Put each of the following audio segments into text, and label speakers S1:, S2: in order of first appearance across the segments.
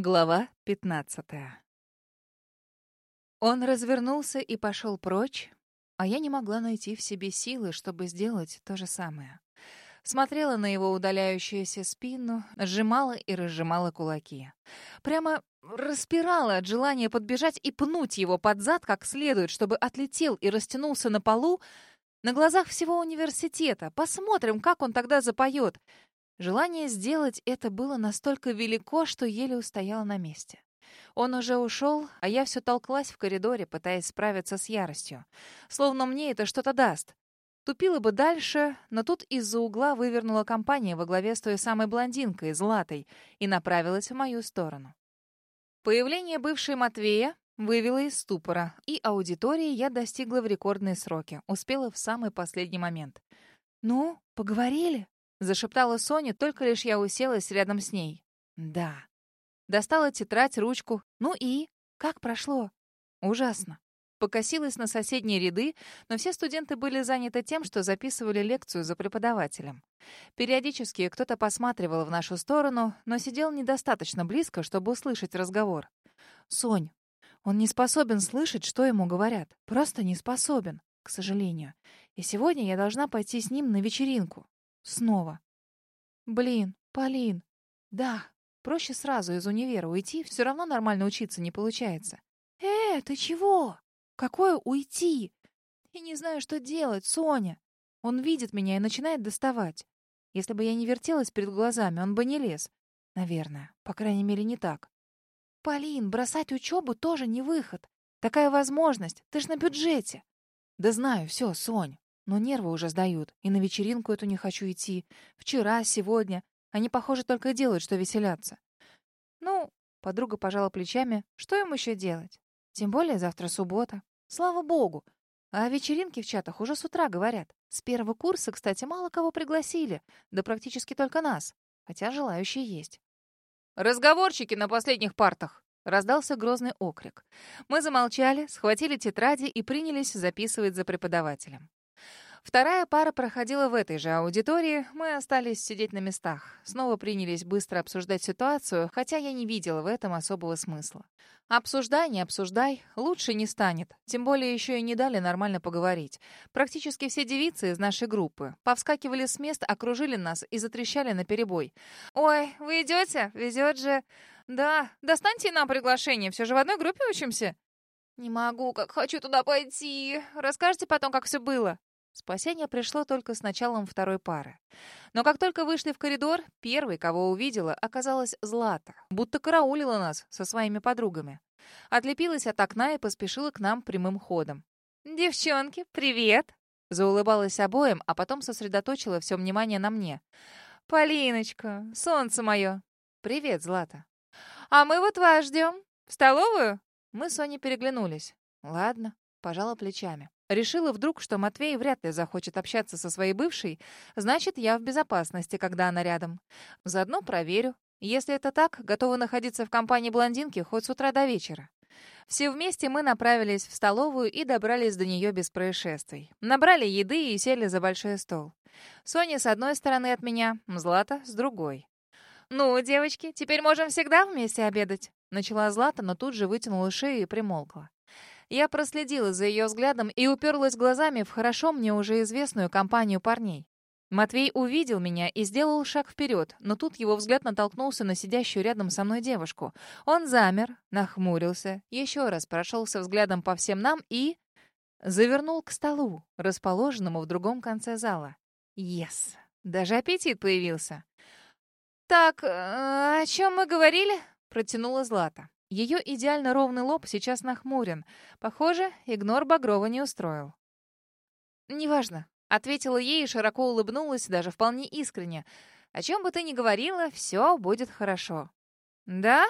S1: Глава 15 Он развернулся и пошел прочь, а я не могла найти в себе силы, чтобы сделать то же самое. Смотрела на его удаляющуюся спину, сжимала и разжимала кулаки. Прямо распирала от желания подбежать и пнуть его под зад как следует, чтобы отлетел и растянулся на полу, на глазах всего университета. Посмотрим, как он тогда запоет. Желание сделать это было настолько велико, что еле устояла на месте. Он уже ушел, а я все толклась в коридоре, пытаясь справиться с яростью. Словно мне это что-то даст. Тупила бы дальше, но тут из-за угла вывернула компания во главе с той самой блондинкой, Златой, и направилась в мою сторону. Появление бывшей Матвея вывело из ступора, и аудитории я достигла в рекордные сроки, успела в самый последний момент. «Ну, поговорили?» Зашептала Соня, только лишь я уселась рядом с ней. Да. Достала тетрадь, ручку. Ну и? Как прошло? Ужасно. Покосилась на соседние ряды, но все студенты были заняты тем, что записывали лекцию за преподавателем. Периодически кто-то посматривал в нашу сторону, но сидел недостаточно близко, чтобы услышать разговор. «Сонь, он не способен слышать, что ему говорят. Просто не способен, к сожалению. И сегодня я должна пойти с ним на вечеринку. Снова. Блин, Полин. Да, проще сразу из универа уйти, все равно нормально учиться не получается. Э, ты чего? Какое уйти? Я не знаю, что делать, Соня. Он видит меня и начинает доставать. Если бы я не вертелась перед глазами, он бы не лез. Наверное. По крайней мере, не так. Полин, бросать учебу тоже не выход. Такая возможность. Ты ж на бюджете. Да знаю, все, Сонь. Но нервы уже сдают, и на вечеринку эту не хочу идти. Вчера, сегодня. Они, похоже, только и делают, что веселятся. Ну, подруга пожала плечами. Что им еще делать? Тем более завтра суббота. Слава богу. А о вечеринке в чатах уже с утра говорят. С первого курса, кстати, мало кого пригласили. Да практически только нас. Хотя желающие есть. «Разговорчики на последних партах!» Раздался грозный окрик. Мы замолчали, схватили тетради и принялись записывать за преподавателем. Вторая пара проходила в этой же аудитории, мы остались сидеть на местах. Снова принялись быстро обсуждать ситуацию, хотя я не видела в этом особого смысла. Обсуждай, не обсуждай, лучше не станет. Тем более еще и не дали нормально поговорить. Практически все девицы из нашей группы повскакивали с мест, окружили нас и затрещали на перебой. «Ой, вы идете? Везет же...» «Да, достаньте нам приглашение, все же в одной группе учимся». «Не могу, как хочу туда пойти. Расскажите потом, как все было». Спасение пришло только с началом второй пары. Но как только вышли в коридор, первой, кого увидела, оказалась Злата, будто караулила нас со своими подругами. Отлепилась от окна и поспешила к нам прямым ходом. «Девчонки, привет!» Заулыбалась обоим, а потом сосредоточила все внимание на мне. «Полиночка, солнце мое!» «Привет, Злата!» «А мы вот вас ждем. В столовую?» Мы с Соней переглянулись. «Ладно», пожала плечами. Решила вдруг, что Матвей вряд ли захочет общаться со своей бывшей, значит, я в безопасности, когда она рядом. Заодно проверю. Если это так, готова находиться в компании блондинки хоть с утра до вечера. Все вместе мы направились в столовую и добрались до нее без происшествий. Набрали еды и сели за большой стол. Соня с одной стороны от меня, Злата с другой. «Ну, девочки, теперь можем всегда вместе обедать», — начала Злата, но тут же вытянула шею и примолкла. Я проследила за ее взглядом и уперлась глазами в хорошо мне уже известную компанию парней. Матвей увидел меня и сделал шаг вперед, но тут его взгляд натолкнулся на сидящую рядом со мной девушку. Он замер, нахмурился, еще раз прошелся взглядом по всем нам и... завернул к столу, расположенному в другом конце зала. Yes! Даже аппетит появился. «Так, э, о чем мы говорили?» — протянула Злата. Ее идеально ровный лоб сейчас нахмурен. Похоже, игнор Багрова не устроил. «Неважно», — ответила ей и широко улыбнулась, даже вполне искренне. «О чем бы ты ни говорила, все будет хорошо». «Да?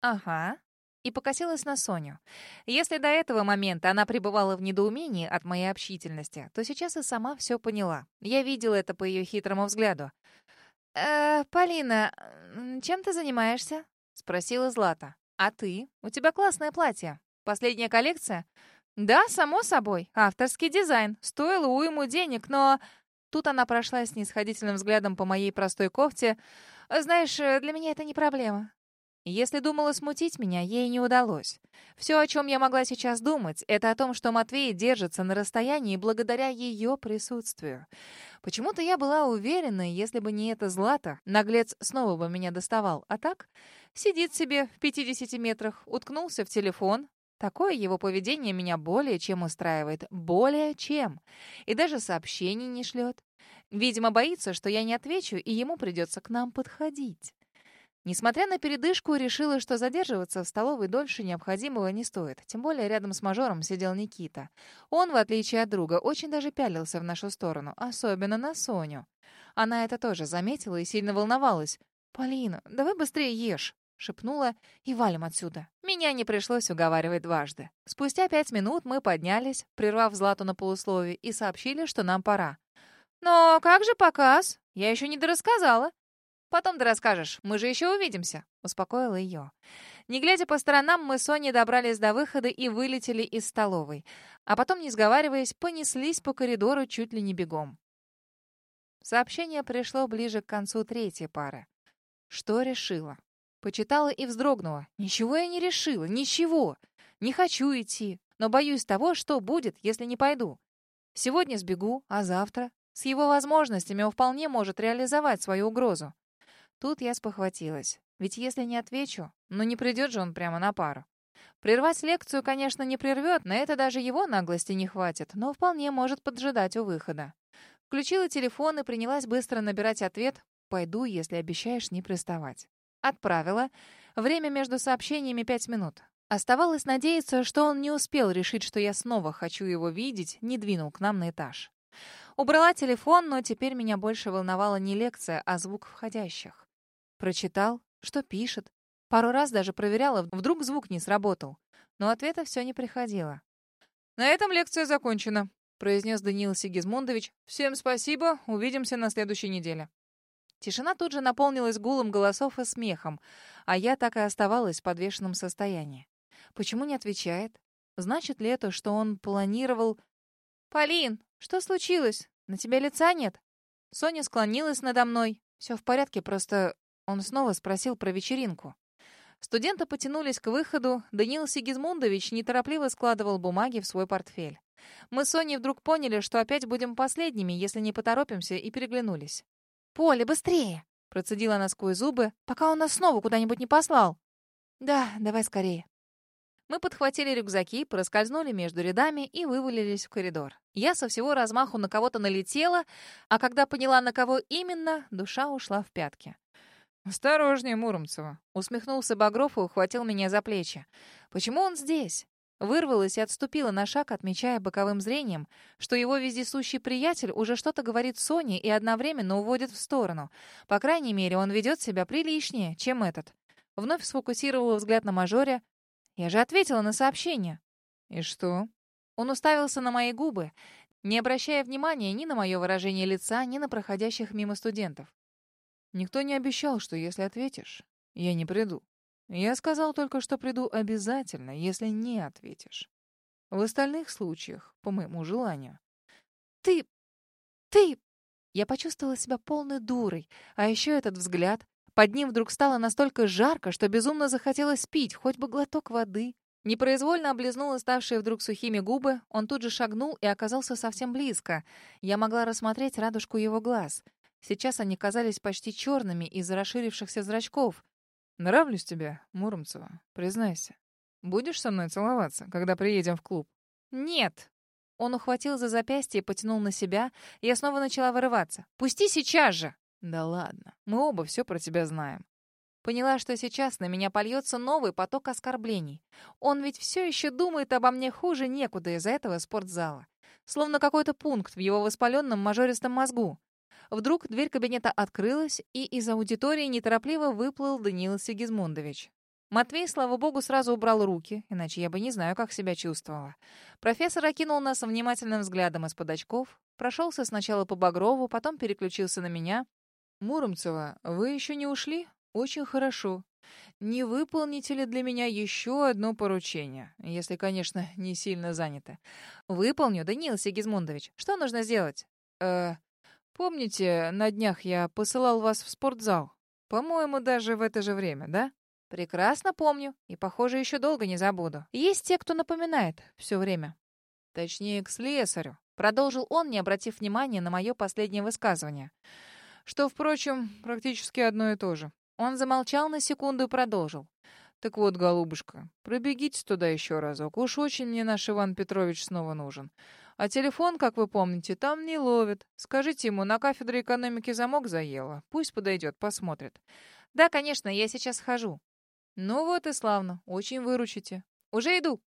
S1: Ага». И покосилась на Соню. Если до этого момента она пребывала в недоумении от моей общительности, то сейчас и сама все поняла. Я видела это по ее хитрому взгляду. «Э, «Полина, чем ты занимаешься?» — спросила Злата. «А ты? У тебя классное платье. Последняя коллекция?» «Да, само собой. Авторский дизайн. Стоило уйму денег, но...» Тут она прошла снисходительным взглядом по моей простой кофте. «Знаешь, для меня это не проблема». Если думала смутить меня, ей не удалось. Все, о чем я могла сейчас думать, это о том, что Матвей держится на расстоянии благодаря ее присутствию. Почему-то я была уверена, если бы не это Злата, наглец снова бы меня доставал. А так, сидит себе в 50 метрах, уткнулся в телефон. Такое его поведение меня более чем устраивает. Более чем. И даже сообщений не шлет. Видимо, боится, что я не отвечу, и ему придется к нам подходить. Несмотря на передышку, решила, что задерживаться в столовой дольше необходимого не стоит. Тем более рядом с мажором сидел Никита. Он, в отличие от друга, очень даже пялился в нашу сторону, особенно на Соню. Она это тоже заметила и сильно волновалась. «Полина, давай быстрее ешь», — шепнула, — «и валим отсюда». Меня не пришлось уговаривать дважды. Спустя пять минут мы поднялись, прервав Злату на полусловие, и сообщили, что нам пора. «Но как же показ? Я еще не дорассказала», Потом ты расскажешь, мы же еще увидимся», — успокоила ее. Не глядя по сторонам, мы с Соней добрались до выхода и вылетели из столовой. А потом, не сговариваясь, понеслись по коридору чуть ли не бегом. Сообщение пришло ближе к концу третьей пары. Что решила? Почитала и вздрогнула. Ничего я не решила, ничего. Не хочу идти, но боюсь того, что будет, если не пойду. Сегодня сбегу, а завтра? С его возможностями он вполне может реализовать свою угрозу. Тут я спохватилась. Ведь если не отвечу, ну не придет же он прямо на пару. Прервать лекцию, конечно, не прервет, на это даже его наглости не хватит, но вполне может поджидать у выхода. Включила телефон и принялась быстро набирать ответ «Пойду, если обещаешь не приставать». Отправила. Время между сообщениями пять минут. Оставалось надеяться, что он не успел решить, что я снова хочу его видеть, не двинул к нам на этаж. Убрала телефон, но теперь меня больше волновала не лекция, а звук входящих. Прочитал, что пишет. Пару раз даже проверяла, вдруг звук не сработал. Но ответа все не приходило. «На этом лекция закончена», — произнес Даниил Сигизмундович. «Всем спасибо, увидимся на следующей неделе». Тишина тут же наполнилась гулом голосов и смехом, а я так и оставалась в подвешенном состоянии. Почему не отвечает? Значит ли это, что он планировал... «Полин, что случилось? На тебя лица нет?» Соня склонилась надо мной. «Все в порядке, просто он снова спросил про вечеринку. Студенты потянулись к выходу. Даниил Сигизмундович неторопливо складывал бумаги в свой портфель. Мы с Соней вдруг поняли, что опять будем последними, если не поторопимся, и переглянулись. «Поля, быстрее!» — процедила она сквозь зубы, пока он нас снова куда-нибудь не послал. «Да, давай скорее». Мы подхватили рюкзаки, проскользнули между рядами и вывалились в коридор. Я со всего размаху на кого-то налетела, а когда поняла, на кого именно, душа ушла в пятки. «Осторожнее, Муромцева!» Усмехнулся Багров и ухватил меня за плечи. «Почему он здесь?» Вырвалась и отступила на шаг, отмечая боковым зрением, что его вездесущий приятель уже что-то говорит Соне и одновременно уводит в сторону. По крайней мере, он ведет себя приличнее, чем этот. Вновь сфокусировала взгляд на мажоре. Я же ответила на сообщение. «И что?» Он уставился на мои губы, не обращая внимания ни на мое выражение лица, ни на проходящих мимо студентов. Никто не обещал, что если ответишь, я не приду. Я сказал только, что приду обязательно, если не ответишь. В остальных случаях, по моему желанию. Ты... ты... Я почувствовала себя полной дурой, а еще этот взгляд. Под ним вдруг стало настолько жарко, что безумно захотелось пить, хоть бы глоток воды. Непроизвольно облизнула ставшие вдруг сухими губы, он тут же шагнул и оказался совсем близко. Я могла рассмотреть радужку его глаз. Сейчас они казались почти черными из-за расширившихся зрачков. «Нравлюсь тебе, Муромцева, признайся. Будешь со мной целоваться, когда приедем в клуб?» «Нет!» Он ухватил за запястье и потянул на себя. Я снова начала вырываться. «Пусти сейчас же!» «Да ладно, мы оба все про тебя знаем». Поняла, что сейчас на меня польется новый поток оскорблений. Он ведь все еще думает обо мне хуже некуда из-за этого спортзала. Словно какой-то пункт в его воспаленном мажористом мозгу. Вдруг дверь кабинета открылась, и из аудитории неторопливо выплыл Даниил Сигизмундович. Матвей, слава богу, сразу убрал руки, иначе я бы не знаю, как себя чувствовала. Профессор окинул нас внимательным взглядом из-под очков, прошелся сначала по Багрову, потом переключился на меня. «Муромцева, вы еще не ушли? Очень хорошо. Не выполните ли для меня еще одно поручение, если, конечно, не сильно занято?» «Выполню, Даниил Сигизмундович. Что нужно сделать?» «Э, Помните, на днях я посылал вас в спортзал? По-моему, даже в это же время, да? Прекрасно помню, и, похоже, еще долго не забуду. Есть те, кто напоминает все время. Точнее, к слесарю. Продолжил он, не обратив внимания на мое последнее высказывание. Что, впрочем, практически одно и то же. Он замолчал на секунду и продолжил. «Так вот, голубушка, пробегите туда еще разок. Уж очень мне наш Иван Петрович снова нужен. А телефон, как вы помните, там не ловит. Скажите ему, на кафедре экономики замок заело. Пусть подойдет, посмотрит». «Да, конечно, я сейчас хожу». «Ну вот и славно. Очень выручите. Уже иду».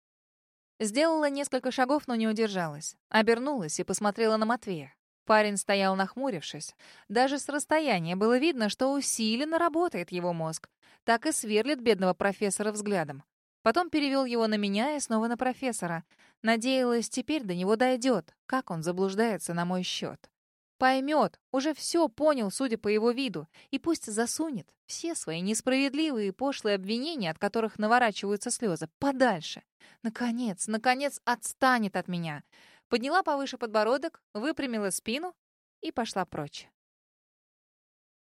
S1: Сделала несколько шагов, но не удержалась. Обернулась и посмотрела на Матвея. Парень стоял нахмурившись. Даже с расстояния было видно, что усиленно работает его мозг. Так и сверлит бедного профессора взглядом. Потом перевел его на меня и снова на профессора. Надеялась, теперь до него дойдет, как он заблуждается на мой счет. Поймет, уже все понял, судя по его виду, и пусть засунет все свои несправедливые и пошлые обвинения, от которых наворачиваются слезы, подальше. Наконец, наконец отстанет от меня. Подняла повыше подбородок, выпрямила спину и пошла прочь.